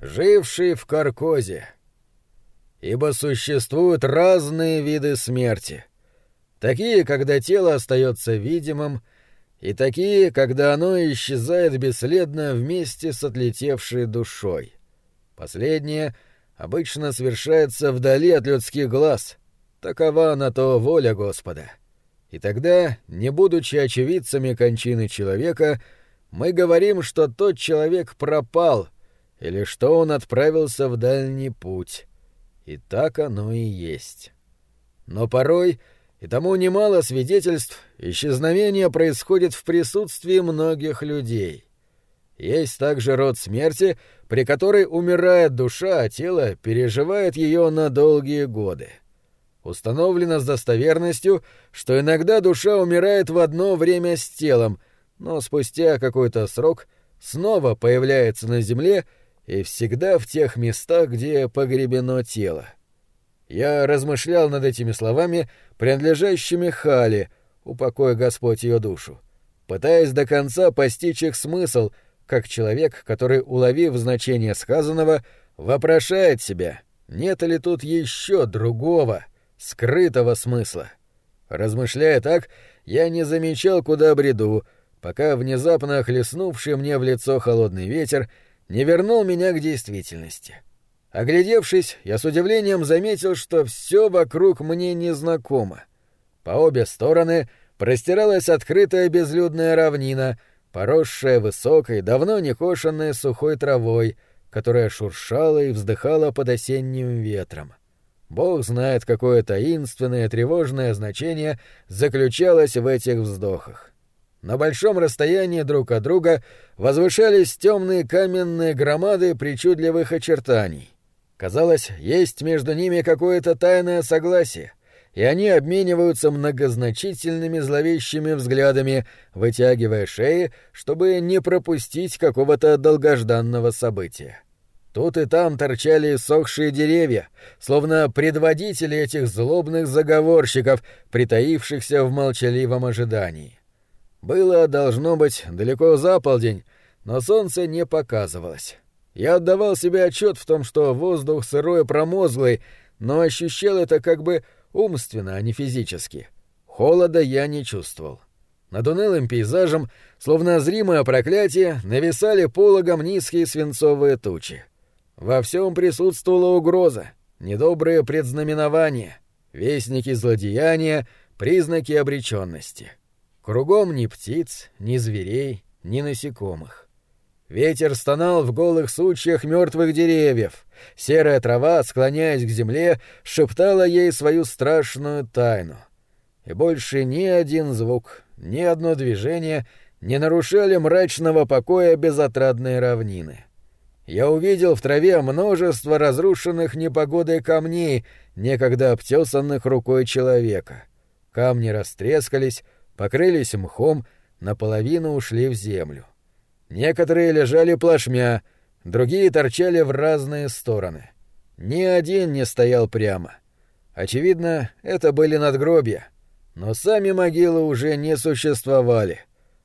живший в Каркозе. Ибо существуют разные виды смерти. Такие, когда тело остается видимым, и такие, когда оно исчезает бесследно вместе с отлетевшей душой. Последнее обычно совершается вдали от людских глаз. Такова на то воля Господа. И тогда, не будучи очевидцами кончины человека, мы говорим, что тот человек пропал, или что он отправился в дальний путь. И так оно и есть. Но порой, и тому немало свидетельств, исчезновение происходит в присутствии многих людей. Есть также род смерти, при которой умирает душа, а тело переживает ее на долгие годы. Установлено с достоверностью, что иногда душа умирает в одно время с телом, но спустя какой-то срок снова появляется на земле и всегда в тех местах, где погребено тело. Я размышлял над этими словами, принадлежащими Хали, упокой Господь ее душу, пытаясь до конца постичь их смысл, как человек, который, уловив значение сказанного, вопрошает себя, нет ли тут еще другого — скрытого смысла. Размышляя так, я не замечал, куда бреду, пока внезапно хлестнувший мне в лицо холодный ветер не вернул меня к действительности. Оглядевшись, я с удивлением заметил, что все вокруг мне незнакомо. По обе стороны простиралась открытая безлюдная равнина, поросшая высокой, давно не кошенной сухой травой, которая шуршала и вздыхала под осенним ветром. Бог знает, какое таинственное тревожное значение заключалось в этих вздохах. На большом расстоянии друг от друга возвышались темные каменные громады причудливых очертаний. Казалось, есть между ними какое-то тайное согласие, и они обмениваются многозначительными зловещими взглядами, вытягивая шеи, чтобы не пропустить какого-то долгожданного события. Тут и там торчали сохшие деревья, словно предводители этих злобных заговорщиков, притаившихся в молчаливом ожидании. Было, должно быть, далеко за полдень, но солнце не показывалось. Я отдавал себе отчет в том, что воздух сырой и промозглый, но ощущал это как бы умственно, а не физически. Холода я не чувствовал. Над унылым пейзажем, словно зримое проклятие, нависали пологом низкие свинцовые тучи. Во всем присутствовала угроза, недобрые предзнаменования, вестники злодеяния, признаки обреченности. Кругом ни птиц, ни зверей, ни насекомых. Ветер стонал в голых сучьях мертвых деревьев. Серая трава, склоняясь к земле, шептала ей свою страшную тайну. И больше ни один звук, ни одно движение не нарушали мрачного покоя безотрадной равнины. — я увидел в траве множество разрушенных непогодой камней, некогда обтесанных рукой человека. Камни растрескались, покрылись мхом, наполовину ушли в землю. Некоторые лежали плашмя, другие торчали в разные стороны. Ни один не стоял прямо. Очевидно, это были надгробья. Но сами могилы уже не существовали.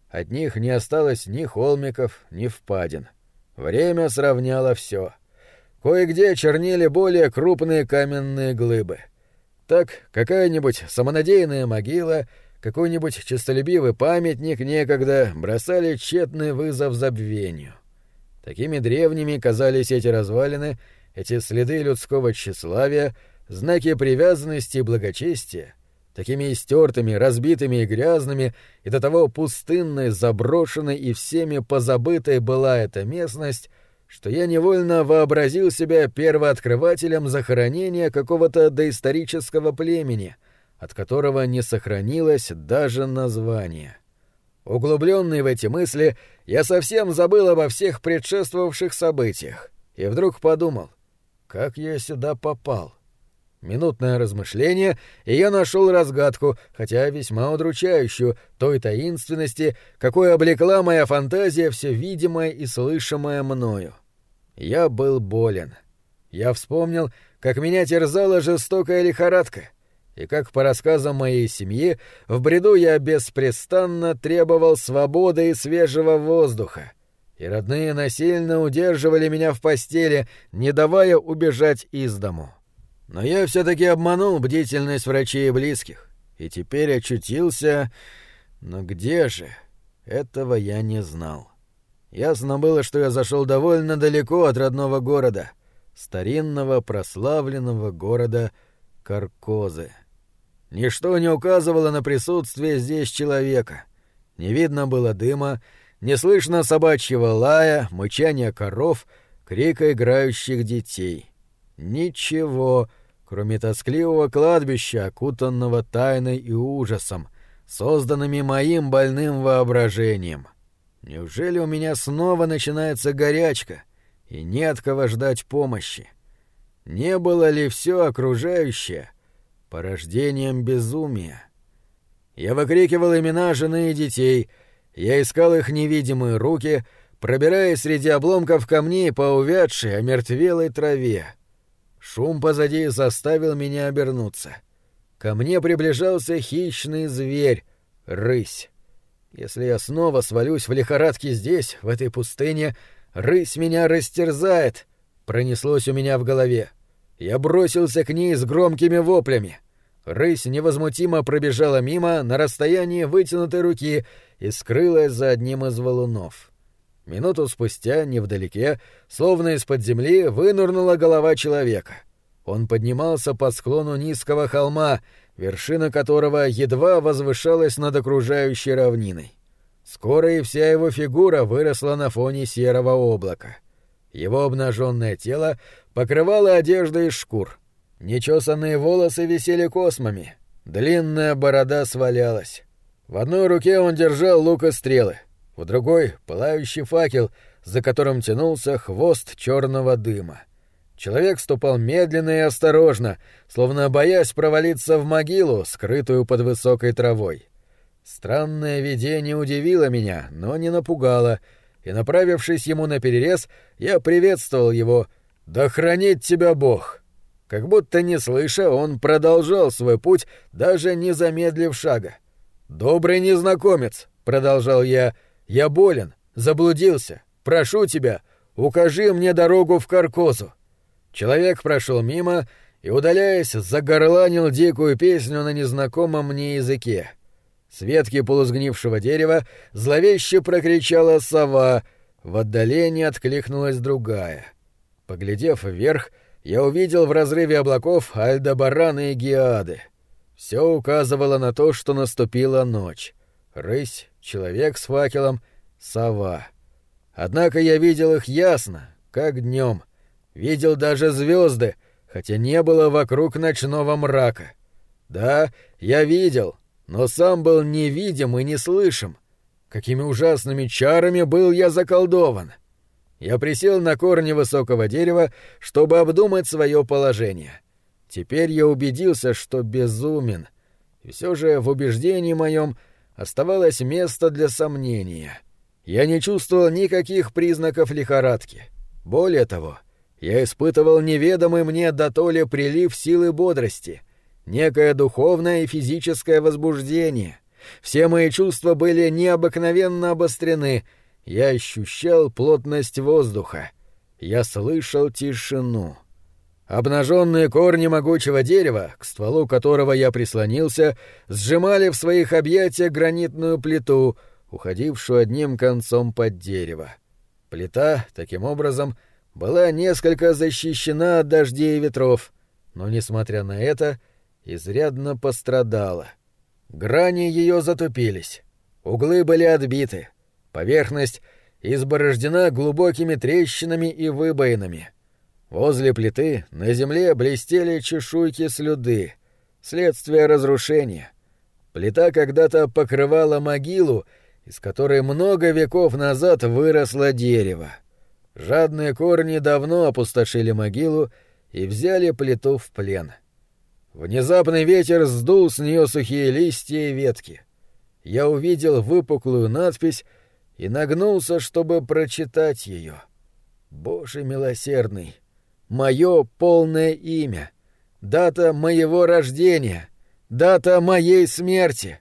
От них не осталось ни холмиков, ни впадин. Время сравняло все. Кое-где чернели более крупные каменные глыбы. Так какая-нибудь самонадеянная могила, какой-нибудь честолюбивый памятник некогда бросали тщетный вызов забвению. Такими древними казались эти развалины, эти следы людского тщеславия, знаки привязанности и благочестия, такими истертыми, разбитыми и грязными, и до того пустынной, заброшенной и всеми позабытой была эта местность, что я невольно вообразил себя первооткрывателем захоронения какого-то доисторического племени, от которого не сохранилось даже название. Углубленный в эти мысли, я совсем забыл обо всех предшествовавших событиях, и вдруг подумал, как я сюда попал. Минутное размышление, и я нашел разгадку, хотя весьма удручающую, той таинственности, какой облекла моя фантазия все видимое и слышимое мною. Я был болен. Я вспомнил, как меня терзала жестокая лихорадка, и как, по рассказам моей семьи, в бреду я беспрестанно требовал свободы и свежего воздуха. и родные насильно удерживали меня в постели, не давая убежать из дому. Но я все-таки обманул бдительность врачей и близких, и теперь очутился... Но где же? Этого я не знал. Ясно было, что я зашел довольно далеко от родного города, старинного прославленного города Каркозы. Ничто не указывало на присутствие здесь человека. Не видно было дыма, не слышно собачьего лая, мычания коров, крика играющих детей. Ничего, кроме тоскливого кладбища, окутанного тайной и ужасом, созданными моим больным воображением. Неужели у меня снова начинается горячка, и нет кого ждать помощи? Не было ли все окружающее порождением безумия? Я выкрикивал имена жены и детей, я искал их невидимые руки, пробираясь среди обломков камней по увядшей, омертвелой траве. Шум позади заставил меня обернуться. Ко мне приближался хищный зверь — рысь. Если я снова свалюсь в лихорадке здесь, в этой пустыне, рысь меня растерзает, пронеслось у меня в голове. Я бросился к ней с громкими воплями. Рысь невозмутимо пробежала мимо на расстоянии вытянутой руки и скрылась за одним из валунов. Минуту спустя, невдалеке, словно из-под земли, вынырнула голова человека. Он поднимался по склону низкого холма, вершина которого едва возвышалась над окружающей равниной. Скоро и вся его фигура выросла на фоне серого облака. Его обнаженное тело покрывало одежда из шкур. Нечесанные волосы висели космами. Длинная борода свалялась. В одной руке он держал лук и стрелы, в другой — пылающий факел, за которым тянулся хвост черного дыма. Человек ступал медленно и осторожно, словно боясь провалиться в могилу, скрытую под высокой травой. Странное видение удивило меня, но не напугало, и, направившись ему на перерез, я приветствовал его «Да хранит тебя Бог!». Как будто не слыша, он продолжал свой путь, даже не замедлив шага. «Добрый незнакомец», — продолжал я, — «я болен, заблудился. Прошу тебя, укажи мне дорогу в Каркозу». Человек прошел мимо и, удаляясь, загорланил дикую песню на незнакомом мне языке. С ветки полусгнившего дерева зловеще прокричала сова, в отдалении откликнулась другая. Поглядев вверх, я увидел в разрыве облаков Альдебарана и Геады. Все указывало на то, что наступила ночь. Рысь, человек с факелом, сова. Однако я видел их ясно, как днем — Видел даже звезды, хотя не было вокруг ночного мрака. Да, я видел, но сам был невидим и неслышим. Какими ужасными чарами был я заколдован. Я присел на корни высокого дерева, чтобы обдумать свое положение. Теперь я убедился, что безумен. И все же в убеждении моем оставалось место для сомнения. Я не чувствовал никаких признаков лихорадки. Более того, я испытывал неведомый мне дотоле прилив силы бодрости, некое духовное и физическое возбуждение. Все мои чувства были необыкновенно обострены. Я ощущал плотность воздуха. Я слышал тишину. Обнаженные корни могучего дерева, к стволу которого я прислонился, сжимали в своих объятиях гранитную плиту, уходившую одним концом под дерево. Плита, таким образом, — была несколько защищена от дождей и ветров, но, несмотря на это, изрядно пострадала. Грани ее затупились, углы были отбиты, поверхность изборождена глубокими трещинами и выбоинами. Возле плиты на земле блестели чешуйки слюды, следствие разрушения. Плита когда-то покрывала могилу, из которой много веков назад выросло дерево. Жадные корни давно опустошили могилу и взяли плиту в плен. Внезапный ветер сдул с нее сухие листья и ветки. Я увидел выпуклую надпись и нагнулся, чтобы прочитать ее. Боже милосердный! Мое полное имя! Дата моего рождения! Дата моей смерти!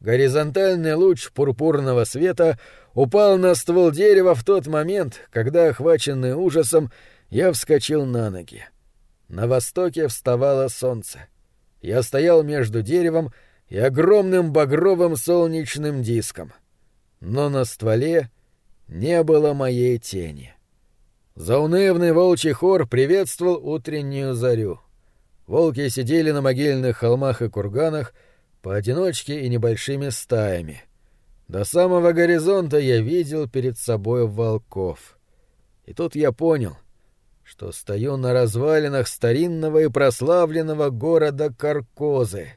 Горизонтальный луч пурпурного света упал на ствол дерева в тот момент, когда, охваченный ужасом, я вскочил на ноги. На востоке вставало солнце. Я стоял между деревом и огромным багровым солнечным диском. Но на стволе не было моей тени. Заунывный волчий хор приветствовал утреннюю зарю. Волки сидели на могильных холмах и курганах поодиночке и небольшими стаями. До самого горизонта я видел перед собой волков. И тут я понял, что стою на развалинах старинного и прославленного города Каркозы.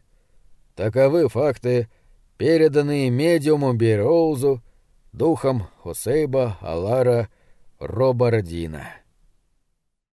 Таковы факты, переданные медиуму Бероузу, духом Хосейба Алара Робардина.